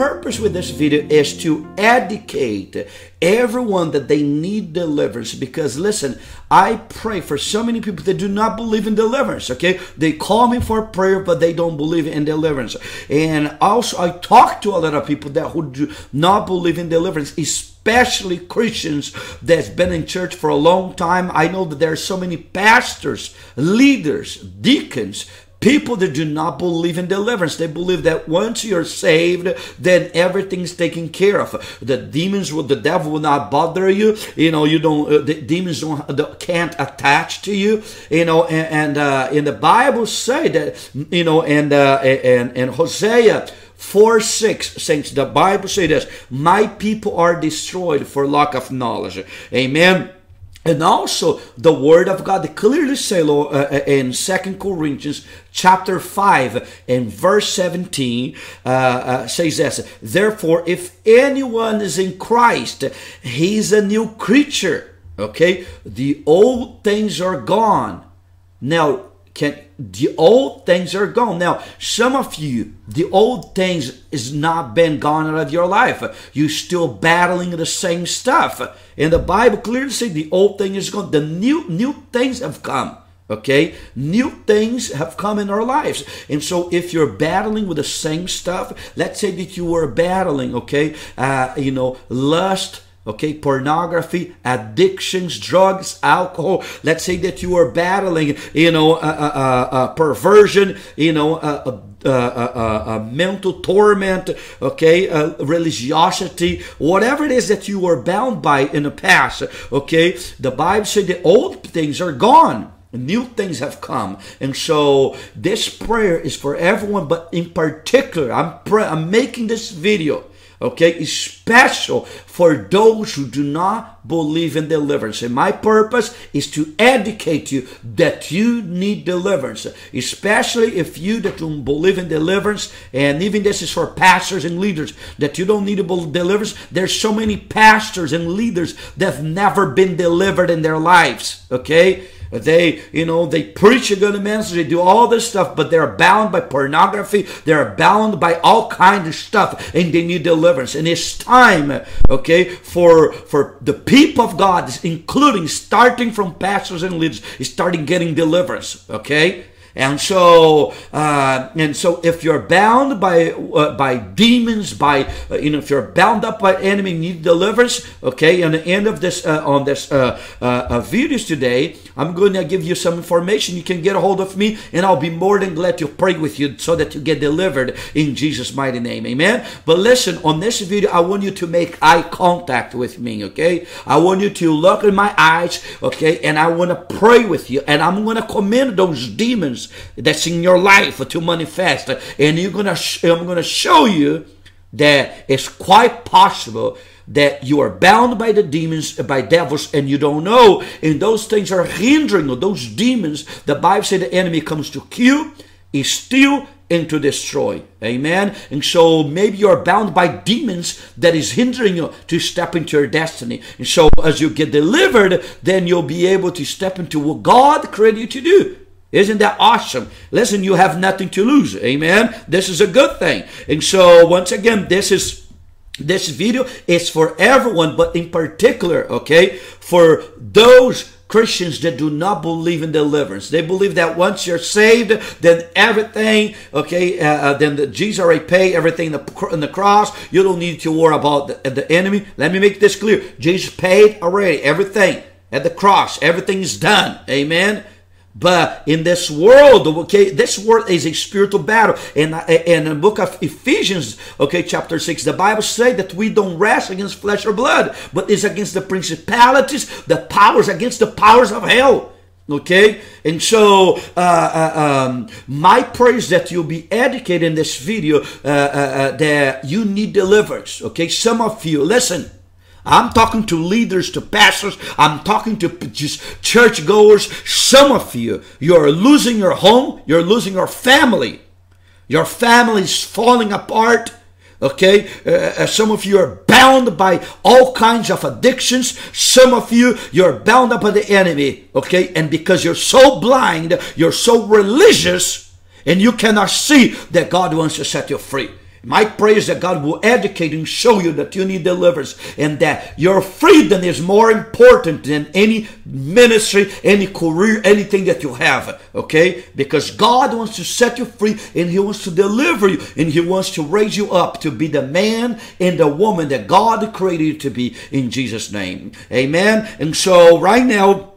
purpose with this video is to educate everyone that they need deliverance. Because listen i pray for so many people that do not believe in deliverance okay? They call me for prayer but they don't believe in deliverance. And also i talk to a lot of people that who do not believe in deliverance especially christians that's been in church for a long time. I know that there are so many pastors leaders deacons People that do not believe in deliverance, they believe that once you're saved, then everything's taken care of. The demons will, the devil will not bother you. You know, you don't, uh, the demons don't, can't attach to you. You know, and, and uh, in the Bible say that, you know, and uh, and and Hosea 4 6 saints, the Bible say this, my people are destroyed for lack of knowledge. Amen. And also, the Word of God clearly say uh, uh, in Second Corinthians chapter 5 and verse 17 uh, uh, says this, Therefore, if anyone is in Christ, he's a new creature. Okay? The old things are gone. Now, can the old things are gone. Now some of you the old things is not been gone out of your life. You still battling the same stuff. And the bible clearly says the old thing is gone. The new new things have come okay? New things have come in our lives. And so if you're battling with the same stuff let's say that you were battling okay? Uh, you know lust okay pornography addictions drugs alcohol. Let's say that you are battling you know a, a, a perversion you know a, mental torment okay religiosity whatever it is that you were bound by in the past okay? The bible said the old things are gone New things have come, and so this prayer is for everyone, but in particular, I'm pray- I'm making this video okay, special for those who do not believe in deliverance. And my purpose is to educate you that you need deliverance, especially if you that don't believe in deliverance, and even this is for pastors and leaders, that you don't need to deliverance. There's so many pastors and leaders that have never been delivered in their lives, okay? They, you know, they preach a good message, they do all this stuff, but they're bound by pornography, they're bound by all kinds of stuff, and they need deliverance. And it's time, okay, for for the people of God, including starting from pastors and leaders, starting getting deliverance, okay? And so, uh, and so, if you're bound by uh, by demons, by uh, you know, if you're bound up by enemy, need deliverance. Okay, on the end of this uh, on this uh, uh, videos today, I'm going to give you some information. You can get a hold of me, and I'll be more than glad to pray with you so that you get delivered in Jesus' mighty name. Amen. But listen, on this video, I want you to make eye contact with me. Okay, I want you to look in my eyes. Okay, and I want to pray with you, and I'm going to command those demons that's in your life to manifest. And you're gonna, I'm gonna show you that it's quite possible that you are bound by the demons, by devils, and you don't know. And those things are hindering you. Those demons, the Bible says the enemy comes to kill, is steal, and to destroy. Amen. And so maybe you're bound by demons that is hindering you to step into your destiny. And so as you get delivered, then you'll be able to step into what God created you to do. Isn't that awesome? Listen, you have nothing to lose. Amen. This is a good thing. And so once again, this is this video is for everyone, but in particular, okay, for those Christians that do not believe in deliverance. They believe that once you're saved, then everything, okay, uh, uh then the, Jesus already paid everything in the cross. You don't need to worry about the, the enemy. Let me make this clear. Jesus paid already everything at the cross. Everything is done. Amen. But in this world, okay, this world is a spiritual battle. And in the book of Ephesians, okay, chapter 6, the Bible says that we don't wrestle against flesh or blood, but it's against the principalities, the powers, against the powers of hell. Okay, and so uh, uh, um, my prayer is that you'll be educated in this video uh, uh, uh that you need deliverance. Okay, some of you, listen. I'm talking to leaders, to pastors. I'm talking to just churchgoers. Some of you, you're losing your home. You're losing your family. Your family is falling apart. Okay, uh, uh, some of you are bound by all kinds of addictions. Some of you, you're bound up by the enemy. Okay, and because you're so blind, you're so religious, and you cannot see that God wants to set you free. My prayer is that God will educate and show you that you need deliverance and that your freedom is more important than any ministry, any career, anything that you have. Okay? Because God wants to set you free and He wants to deliver you and He wants to raise you up to be the man and the woman that God created you to be in Jesus' name. Amen. And so, right now,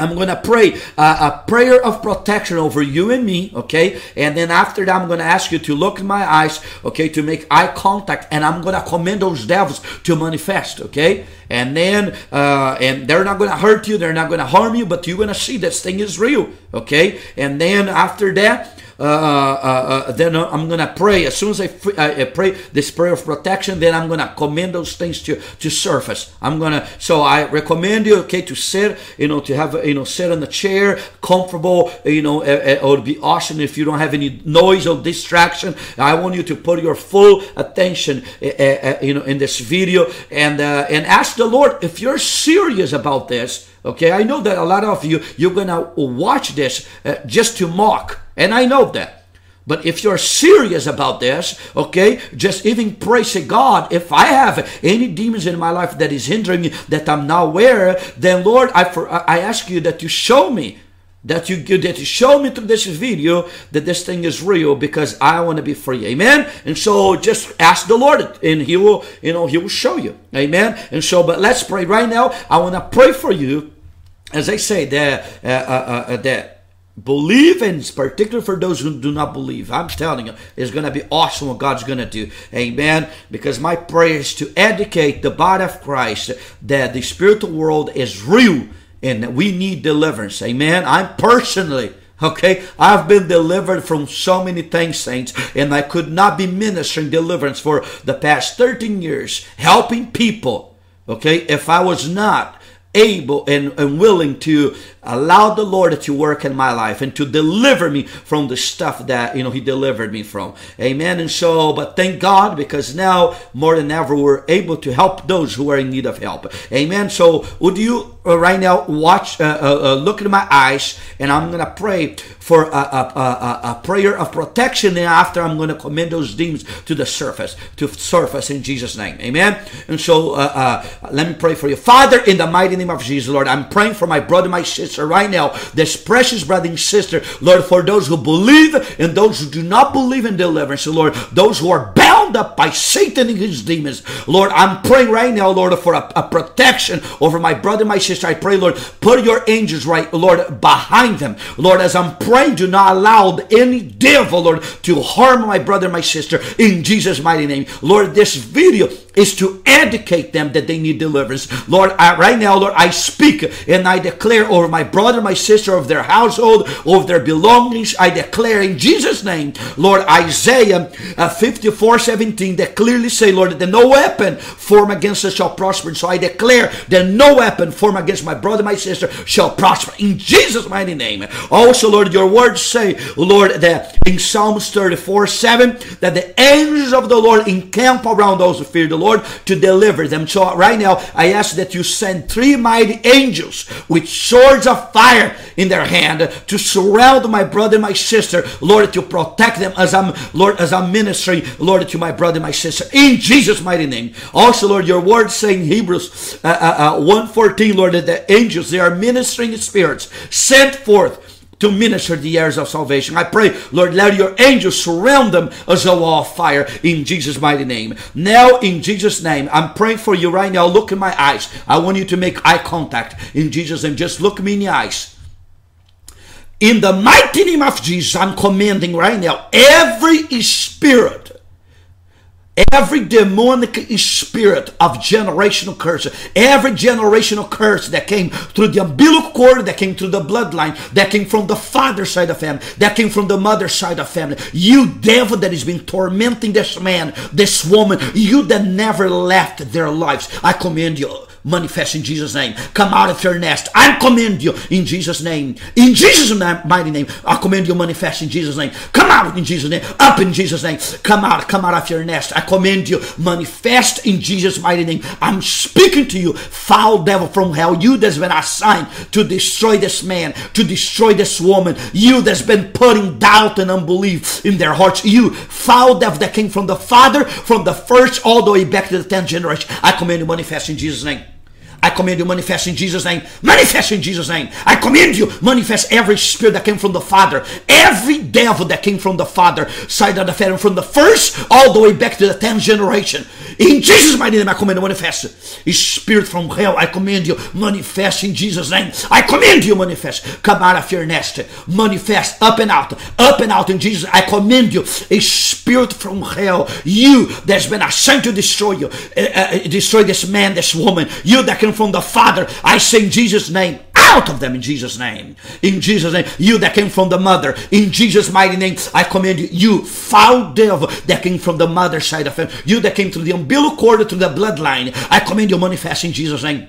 I'm going to pray uh, a prayer of protection over you and me, okay? And then after that, I'm going to ask you to look in my eyes, okay, to make eye contact, and I'm going to command those devils to manifest, okay? And then, uh, and they're not going to hurt you, they're not going to harm you, but you're going to see this thing is real, okay? And then after that, uh, uh, uh, then I'm gonna pray. As soon as I, I, pray this prayer of protection, then I'm gonna commend those things to to surface. I'm gonna. So I recommend you, okay, to sit, you know, to have, you know, sit in the chair, comfortable, you know, uh, or be awesome if you don't have any noise or distraction. I want you to put your full attention, you know, in this video and and ask the Lord if you're serious about this. Okay, I know that a lot of you you're gonna watch this just to mock and I know that. But if you're serious about this, okay, just even pray, say, God, if I have any demons in my life that is hindering me, that I'm not aware, then Lord, I, for, I ask you that you show me, that you that you show me through this video that this thing is real because I want to be free. Amen. And so just ask the Lord and He will, you know, He will show you. Amen. And so, but let's pray right now. I want to pray for you, as I say that uh, uh, uh, that Believe, and particularly for those who do not believe. I'm telling you, it's going to be awesome what God's going to do. Amen. Because my prayer is to educate the body of Christ that the spiritual world is real and we need deliverance. Amen. I'm personally. Okay, I've been delivered from so many things, saints, and I could not be ministering deliverance for the past 13 years, helping people. Okay, if I was not able and, and willing to allow the Lord to work in my life and to deliver me from the stuff that you know He delivered me from. Amen. And so, but thank God because now more than ever we're able to help those who are in need of help. Amen. So, would you uh, right now watch, uh, uh, uh look in my eyes, and I'm gonna pray for a, a, a, a prayer of protection. And after, I'm gonna commend those demons to the surface, to surface in Jesus' name. Amen. And so, uh, uh, let me pray for you, Father, in the mighty name of Jesus, Lord. I'm praying for my brother, my sister right now, this precious brother and sister, Lord, for those who believe and those who do not believe in deliverance, Lord, those who are bound up by Satan and his demons, Lord, I'm praying right now, Lord, for a, a protection over my brother and my sister. I pray, Lord, put your angels right, Lord, behind them. Lord, as I'm praying, do not allow any devil, Lord, to harm my brother and my sister in Jesus' mighty name. Lord, this video is to educate them that they need deliverance. Lord, I, right now, Lord, I speak and I declare over my brother, my sister, of their household, of their belongings. I declare in Jesus' name, Lord, Isaiah uh, 54 17, that clearly say, Lord, that no weapon formed against us shall prosper. So I declare that no weapon formed against my brother, my sister shall prosper in Jesus' mighty name. Also, Lord, your words say, Lord, that in Psalms 34 7, that the angels of the Lord encamp around those who fear the Lord to deliver them. So right now, I ask that you send three mighty angels with swords of fire in their hand to surround my brother and my sister, Lord, to protect them as I'm, Lord, as I'm ministering, Lord, to my brother and my sister, in Jesus' mighty name. Also, Lord, your word saying Hebrews uh, uh, uh, 1.14, Lord, that the angels, they are ministering spirits sent forth to minister the heirs of salvation. I pray, Lord, let your angels surround them as a wall of fire in Jesus' mighty name. Now, in Jesus' name, I'm praying for you right now. Look in my eyes. I want you to make eye contact in Jesus' name. Just look me in the eyes. In the mighty name of Jesus, I'm commanding right now every spirit Every demonic spirit of generational curse, every generational curse that came through the umbilical cord, that came through the bloodline, that came from the father side of family, that came from the mother side of family. You devil that has been tormenting this man, this woman, you that never left their lives. I command you Manifest in Jesus' name. Come out of your nest. I command you in Jesus' name. In Jesus' mighty name, I command you manifest in Jesus' name. Come out in Jesus' name. Up in Jesus' name. Come out. Come out of your nest. I command you manifest in Jesus' mighty name. I'm speaking to you, foul devil from hell. You that's been assigned to destroy this man, to destroy this woman. You that's been putting doubt and unbelief in their hearts. You foul devil that came from the Father, from the first all the way back to the tenth generation. I command you manifest in Jesus' name. I command you manifest in Jesus' name. Manifest in Jesus' name. I command you manifest every spirit that came from the Father, every devil that came from the Father, side of the family, from the first all the way back to the tenth generation. In Jesus' mighty name, I command you manifest. Spirit from hell, I command you manifest in Jesus' name. I command you manifest. Come out of your nest. Manifest up and out, up and out in Jesus. I command you a spirit from hell. You that's been assigned to destroy you, uh, uh, destroy this man, this woman. You that can from the Father. I say in Jesus' name, out of them in Jesus' name. In Jesus' name. You that came from the mother, in Jesus' mighty name, I command you, you foul devil that came from the mother side of him, you that came through the umbilical cord, through the bloodline, I command you manifest in Jesus' name.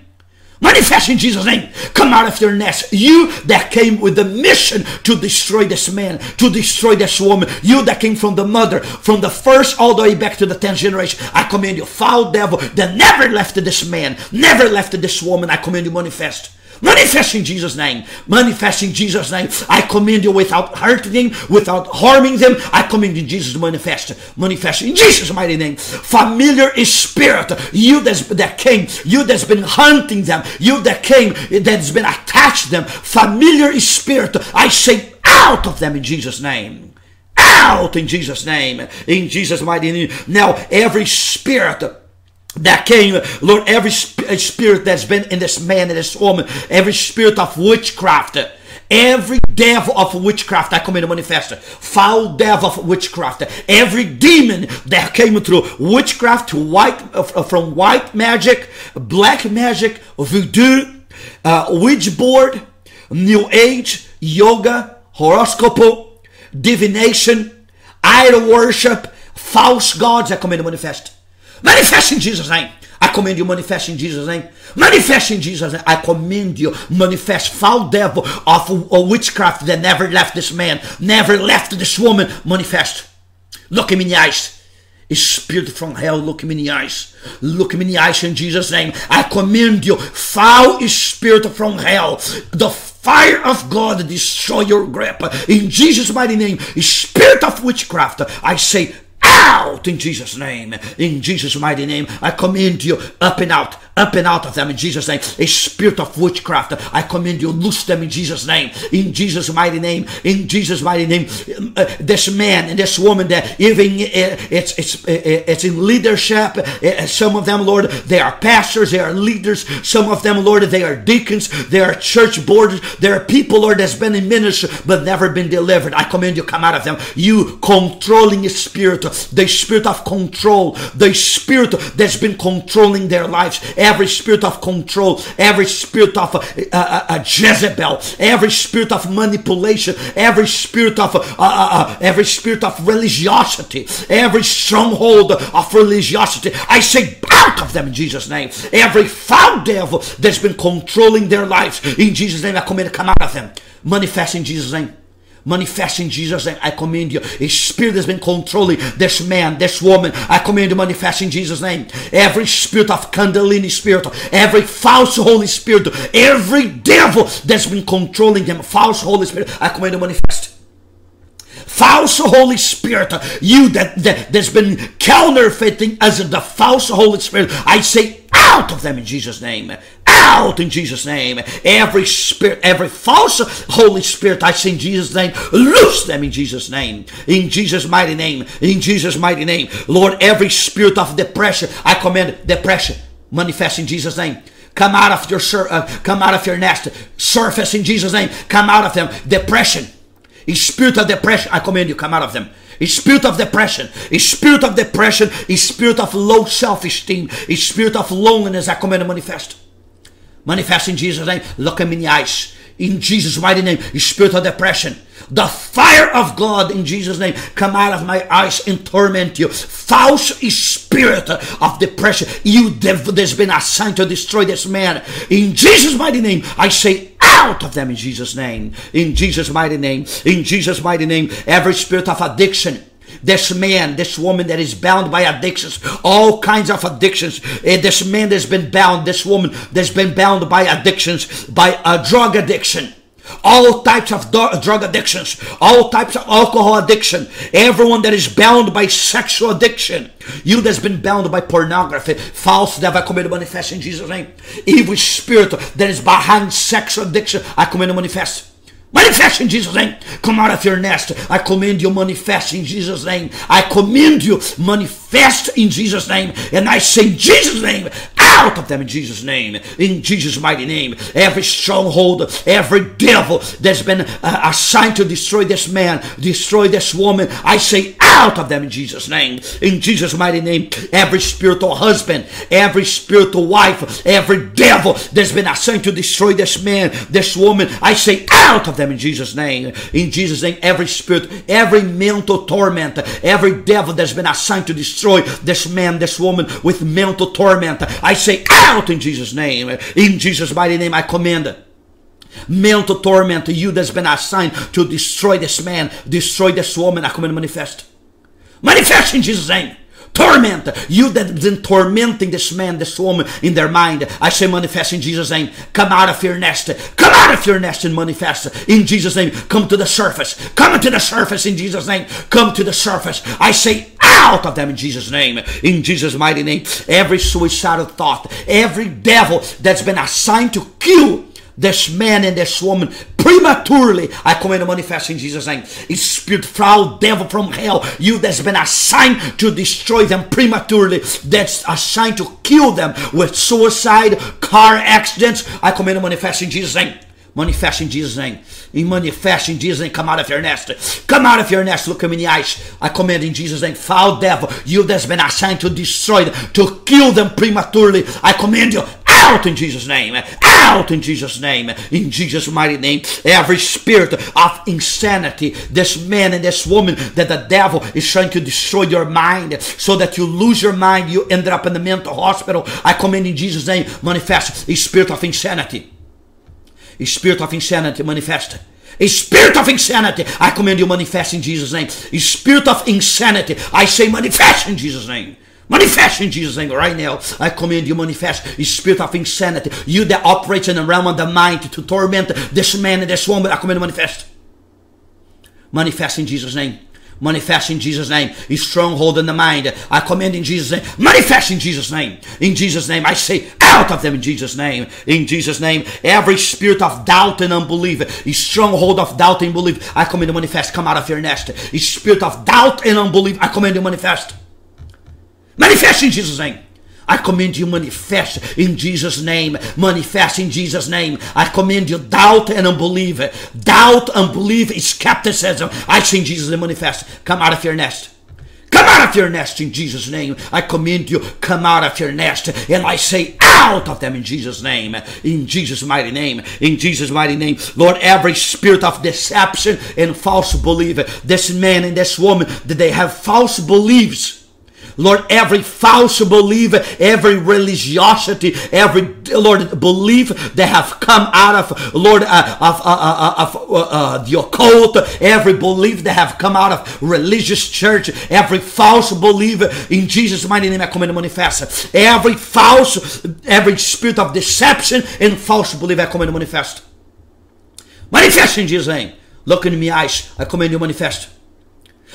Manifest in Jesus' name. Come out of your nest. You that came with the mission to destroy this man, to destroy this woman. You that came from the mother, from the first all the way back to the tenth generation. I command you, foul devil that never left this man, never left this woman. I command you, manifest. Manifest in Jesus' name. Manifest in Jesus' name. I command you without hurting them, without harming them. I command in Jesus to manifest. Manifest in Jesus' mighty name. Familiar is spirit. You that's, that came, you that's been hunting them, you that came, that's been attached them. Familiar is spirit. I say out of them in Jesus' name. Out in Jesus' name. In Jesus' mighty name. Now every spirit that came, Lord, every uh, spirit that's been in this man and this woman, every spirit of witchcraft, every devil of witchcraft that come in to manifest, foul devil of witchcraft, every demon that came through. Witchcraft white, uh, from white magic, black magic, voodoo, uh, witch board, new age, yoga, horoscope, divination, idol worship, false gods that come in to manifest. Manifest in Jesus' name. I command you manifest in Jesus' name. Manifest in Jesus' name. I command you manifest foul devil of witchcraft that never left this man, never left this woman. Manifest. Look him in the eyes. A spirit from hell, look him in the eyes. Look him in the eyes in Jesus' name. I command you, foul spirit from hell, the fire of God destroy your grip. In Jesus' mighty name, spirit of witchcraft, I say, out in Jesus' name. In Jesus' mighty name, I command you up and out, up and out of them in Jesus' name. A spirit of witchcraft, I command you, loose them in Jesus' name. In Jesus' mighty name, in Jesus' mighty name. Uh, this man and this woman that even uh, it's it's uh, it's in leadership. Uh, some of them, Lord, they are pastors, they are leaders. Some of them, Lord, they are deacons, they are church boarders. they are people, Lord, that's been in ministry but never been delivered. I command you, come out of them. You controlling spirit the spirit of control, the spirit that's been controlling their lives, every spirit of control, every spirit of uh, uh, uh, Jezebel, every spirit of manipulation, every spirit of uh, uh, uh, every spirit of religiosity, every stronghold of religiosity. I say out of them in Jesus' name. Every foul devil that's been controlling their lives. In Jesus' name, I command to come out of them. Manifest in Jesus' name manifest in Jesus' name. I command you. A spirit has been controlling this man, this woman. I command you manifest in Jesus' name. Every spirit of Kundalini spirit, every false Holy Spirit, every devil that's been controlling them, false Holy Spirit, I command you manifest false Holy Spirit, you that, that that's been counterfeiting as the false Holy Spirit, I say out of them in Jesus' name out in Jesus' name. Every spirit, every false Holy Spirit, I say in Jesus' name, loose them in Jesus' name. In Jesus' mighty name. In Jesus' mighty name. Lord, every spirit of depression, I command depression manifest in Jesus' name. Come out of your uh, come out of your nest. Surface in Jesus' name. Come out of them. Depression. A spirit of depression, I command you, come out of them. A spirit of depression, a spirit of depression, a spirit of low self-esteem, a spirit of loneliness, I command to manifest. Manifest in Jesus' name. Look him in the eyes. in Jesus' mighty name. Spirit of depression, the fire of God in Jesus' name come out of my eyes and torment you. False spirit of depression, you devil that's been assigned to destroy this man. In Jesus' mighty name, I say out of them in Jesus' name. In Jesus' mighty name. In Jesus' mighty name. Every spirit of addiction this man, this woman that is bound by addictions, all kinds of addictions. Uh, this man that's been bound, this woman that's been bound by addictions, by a drug addiction all types of drug addictions, all types of alcohol addiction, everyone that is bound by sexual addiction, you that's been bound by pornography, false devil, I command to manifest in Jesus' name. Evil spirit that is behind sexual addiction, I command to manifest. Manifest in Jesus' name. Come out of your nest. I command you manifest in Jesus' name. I command you manifest in Jesus' name. And I say Jesus' name out of them in Jesus' name. In Jesus' mighty name. Every stronghold, every devil that's been uh, assigned to destroy this man, destroy this woman, I say out of them in Jesus' name. In Jesus' mighty name. Every spiritual husband, every spiritual wife, every devil that's been assigned to destroy this man, this woman, I say out of them in Jesus' name. In Jesus' name, every spirit, every mental torment, every devil that's been assigned to destroy this man, this woman with mental torment, I say out in Jesus' name. In Jesus' mighty name, I command mental torment to you that's been assigned to destroy this man, destroy this woman. I command manifest. Manifest in Jesus' name torment. You that have been tormenting this man, this woman in their mind. I say manifest in Jesus' name. Come out of your nest. Come out of your nest and manifest in Jesus' name. Come to the surface. Come to the surface in Jesus' name. Come to the surface. I say out of them in Jesus' name. In Jesus' mighty name. Every suicidal thought, every devil that's been assigned to kill this man and this woman prematurely. I command to manifest in Jesus' name. Spirit, foul devil from hell, you that's been assigned to destroy them prematurely, that's assigned to kill them with suicide, car accidents. I command to manifest in Jesus' name. Manifest in Jesus' name. In manifest in Jesus' name. Come out of your nest. Come out of your nest. Look him in the eyes. I command in Jesus' name. Foul devil, you that's been assigned to destroy them, to kill them prematurely. I command you out in Jesus' name. Out in Jesus' name. In Jesus' mighty name. Every spirit of insanity, this man and this woman that the devil is trying to destroy your mind so that you lose your mind, you end up in the mental hospital. I command in Jesus' name, manifest a spirit of insanity. A spirit of insanity manifest. A spirit of insanity, I command you manifest in Jesus' name. A spirit of insanity, I say manifest in Jesus' name. Manifest in Jesus' name right now. I command you manifest the spirit of insanity. You that operates in the realm of the mind to torment this man and this woman. I command you manifest. Manifest in Jesus' name. Manifest in Jesus' name. A stronghold in the mind. I command in Jesus' name. Manifest in Jesus' name. In Jesus' name. I say out of them in Jesus' name. In Jesus' name. Every spirit of doubt and unbelief. A stronghold of doubt and unbelief. I command to manifest. Come out of your nest. A spirit of doubt and unbelief. I command to manifest. Manifest in Jesus' name. I command you manifest in Jesus' name. Manifest in Jesus' name. I command you doubt and unbelief. Doubt, unbelief is skepticism. I say in Jesus' manifest. Come out of your nest. Come out of your nest in Jesus' name. I command you, come out of your nest. And I say, out of them in Jesus' name. In Jesus' mighty name. In Jesus' mighty name. Lord, every spirit of deception and false belief, this man and this woman, that they have false beliefs Lord, every false belief, every religiosity, every, Lord, belief that have come out of, Lord, uh, of, uh, uh, uh of uh, uh, the occult, every belief that have come out of religious church, every false belief in Jesus' mighty name, I command manifest. Every false, every spirit of deception and false belief, I command to manifest. Manifest in Jesus' name. Look in my eyes, I command you manifest.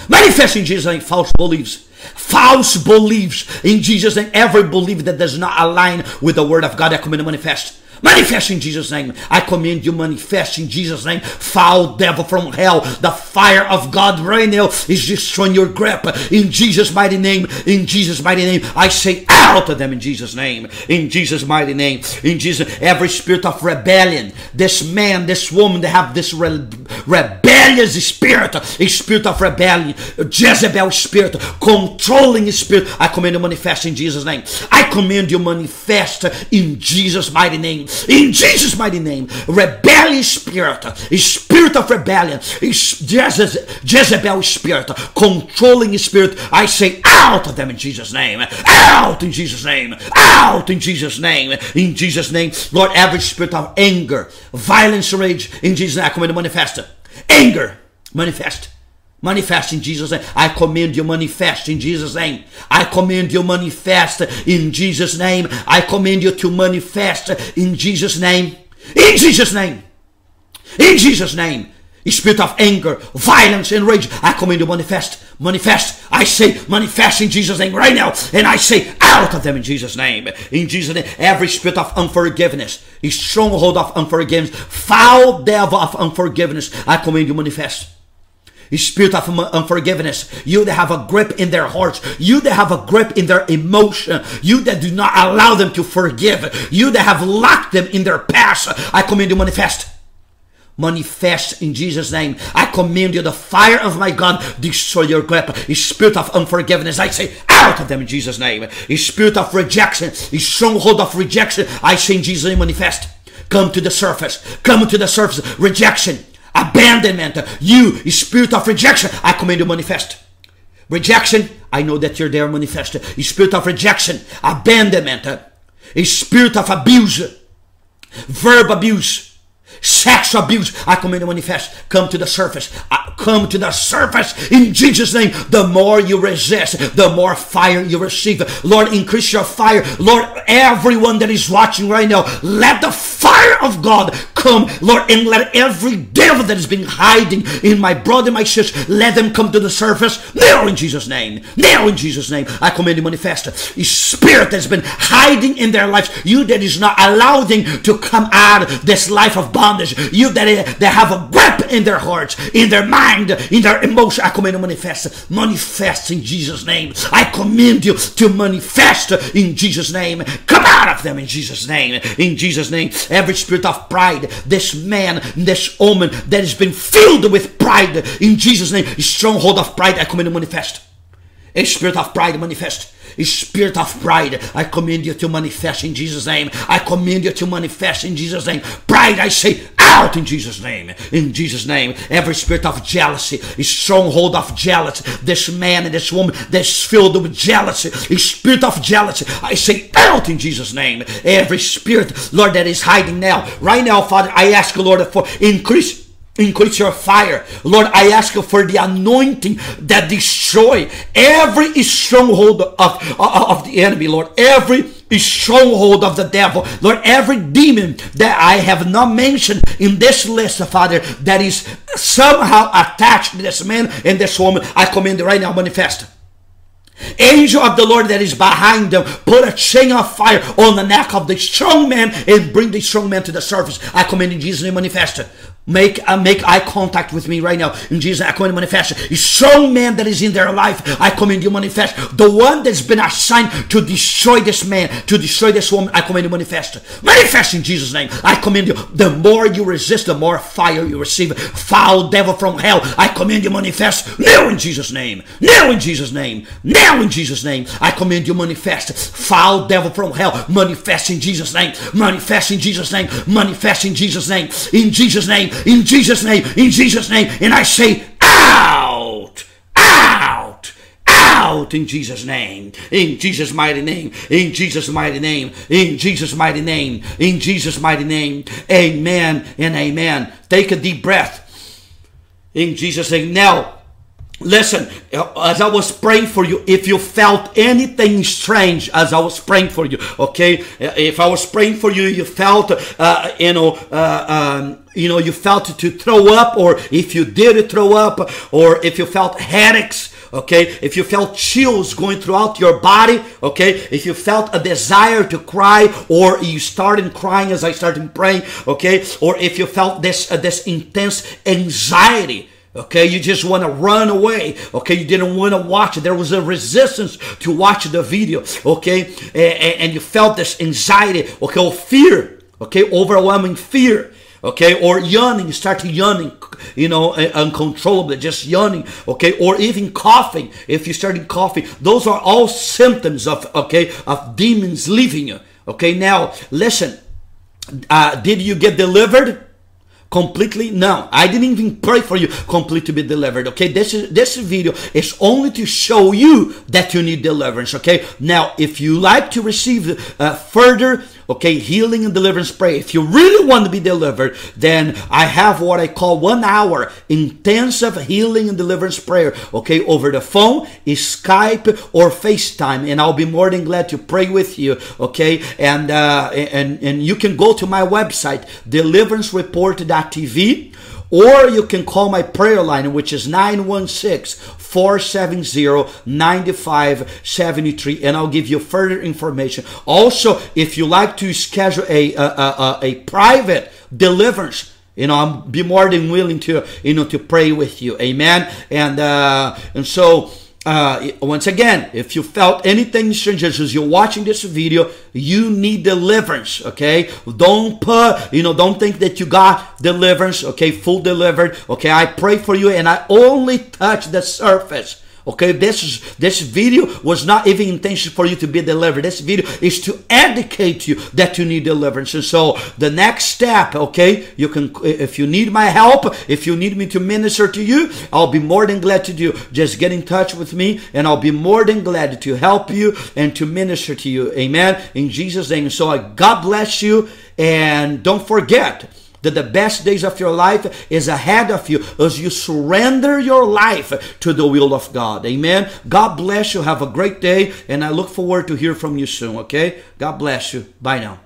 Manifest in Jesus' name, false beliefs false beliefs in Jesus' name. Every belief that does not align with the word of God, I command to manifest. Manifest in Jesus' name. I command you manifest in Jesus' name. Foul devil from hell. The fire of God right now is destroying your grip. In Jesus' mighty name. In Jesus' mighty name. I say out of them in Jesus' name. In Jesus' mighty name. In Jesus. Every spirit of rebellion. This man, this woman, they have this re- rebellious spirit, a spirit of rebellion, Jezebel spirit, controlling spirit. I command you manifest in Jesus' name. I command you manifest in Jesus' mighty name. In Jesus' mighty name. Rebellious spirit, spirit of rebellion, Jezebel spirit, controlling spirit. I say out of them in Jesus' name. Out in Jesus' name. Out in Jesus' name. In Jesus' name. Lord, every spirit of anger, violence, rage, in Jesus' name, I command to manifest. Anger, manifest. Manifest in Jesus' name. I command you manifest in Jesus' name. I command you manifest in Jesus' name. I command you to manifest in Jesus' name. In Jesus' name. In Jesus' name spirit of anger, violence, and rage. I command you manifest, manifest. I say manifest in Jesus' name right now. And I say out of them in Jesus' name. In Jesus' name, every spirit of unforgiveness, a stronghold of unforgiveness, foul devil of unforgiveness, I command you manifest. Spirit of unforgiveness, you that have a grip in their hearts, you that have a grip in their emotion, you that do not allow them to forgive, you that have locked them in their past, I command you manifest manifest in Jesus' name. I command you the fire of my God destroy your grip. Spirit of unforgiveness, I say out of them in Jesus' name. Spirit of rejection, stronghold of rejection, I say in Jesus' name manifest. Come to the surface. Come to the surface. Rejection, abandonment. You, spirit of rejection, I command you manifest. Rejection, I know that you're there manifest. Spirit of rejection, abandonment, a spirit of abuse, verb abuse sex abuse. I command to manifest. Come to the surface. I come to the surface in Jesus' name. The more you resist, the more fire you receive. Lord, increase your fire. Lord, everyone that is watching right now, let the fire of God come, Lord, and let every devil that has been hiding in my brother, my sister, let them come to the surface now in Jesus' name. Now in Jesus' name, I command you manifest. A spirit that's been hiding in their lives, you that is not allowing to come out of this life of bondage, you that, that have a grip in their hearts, in their mind, in their emotion, I command you manifest. Manifest in Jesus' name. I command you to manifest in Jesus' name. Come out of them in Jesus' name. In Jesus' name. Every spirit of pride, this man, this woman that has been filled with pride in Jesus' name, stronghold of pride, I command to manifest. A spirit of pride manifest. Spirit of pride, I command you to manifest in Jesus' name. I command you to manifest in Jesus' name. Pride, I say, out in Jesus' name. In Jesus' name. Every spirit of jealousy, stronghold of jealousy. This man and this woman that's filled with jealousy, spirit of jealousy, I say, out in Jesus' name. Every spirit, Lord, that is hiding now. Right now, Father, I ask, Lord, for increase Increase your fire. Lord, I ask you for the anointing that destroy every stronghold of, of, of the enemy, Lord. Every stronghold of the devil. Lord, every demon that I have not mentioned in this list, of Father, that is somehow attached to this man and this woman, I command right now manifest. Angel of the Lord that is behind them, put a chain of fire on the neck of the strong man and bring the strong man to the surface. I command in Jesus' name manifest. Make uh, make eye contact with me right now. In Jesus, I command you manifest. A strong man that is in their life, I command you manifest. The one that's been assigned to destroy this man, to destroy this woman, I command you manifest. Manifest in Jesus' name. I command you. The more you resist, the more fire you receive. Foul devil from hell, I command you manifest. Now in Jesus' name. Now in Jesus' name. Now in Jesus' name. I command you manifest. Foul devil from hell, manifest in Jesus' name. Manifest in Jesus' name. Manifest in Jesus' name. In Jesus' name in Jesus' name, in Jesus' name. And I say, out, out, out in Jesus' name, in Jesus' mighty name, in Jesus' mighty name, in Jesus' mighty name, in Jesus' mighty name. Amen and amen. Take a deep breath. In Jesus' name. Now, Listen, as I was praying for you, if you felt anything strange as I was praying for you, okay? If I was praying for you, you felt, uh, you know, uh, um, you know, you felt to throw up, or if you did throw up, or if you felt headaches, okay? If you felt chills going throughout your body, okay? If you felt a desire to cry, or you started crying as I started praying, okay? Or if you felt this uh, this intense anxiety Okay, you just want to run away. Okay, you didn't want to watch it. There was a resistance to watch the video. Okay, and, and you felt this anxiety. Okay, or fear. Okay, overwhelming fear. okay or yawning start yawning you know uncontrollably just yawning okay or even coughing if you started coughing those are all symptoms of okay of demons leaving you okay now listen uh, did you get delivered completely no i didn't even pray for you. Completely to be delivered okay? This is this video is only to show you that you need deliverance okay? Now if you like to receive uh, further okay, healing and deliverance prayer. If you really want to be delivered, then I have what I call one hour intensive healing and deliverance prayer, okay, over the phone, Skype, or FaceTime, and I'll be more than glad to pray with you, okay, and uh, and and you can go to my website, deliverancereport.tv or you can call my prayer line, which is 916 470 9573, and I'll give you further information. Also, if you like to schedule a, a, a, a private deliverance, you know, I'm be more than willing to, you know, to pray with you. Amen. And uh, and so uh, once again, if you felt anything strange as you're watching this video, you need deliverance. Okay, don't put, you know, don't think that you got deliverance. Okay, full delivered. Okay, I pray for you, and I only touch the surface. Okay, this is, this video was not even intention for you to be delivered. This video is to educate you that you need deliverance. And so the next step, okay, you can if you need my help, if you need me to minister to you, I'll be more than glad to do. Just get in touch with me, and I'll be more than glad to help you and to minister to you. Amen. In Jesus' name. So God bless you, and don't forget that the best days of your life is ahead of you as you surrender your life to the will of God. Amen. God bless you. Have a great day, and I look forward to hear from you soon. Okay. God bless you. Bye now.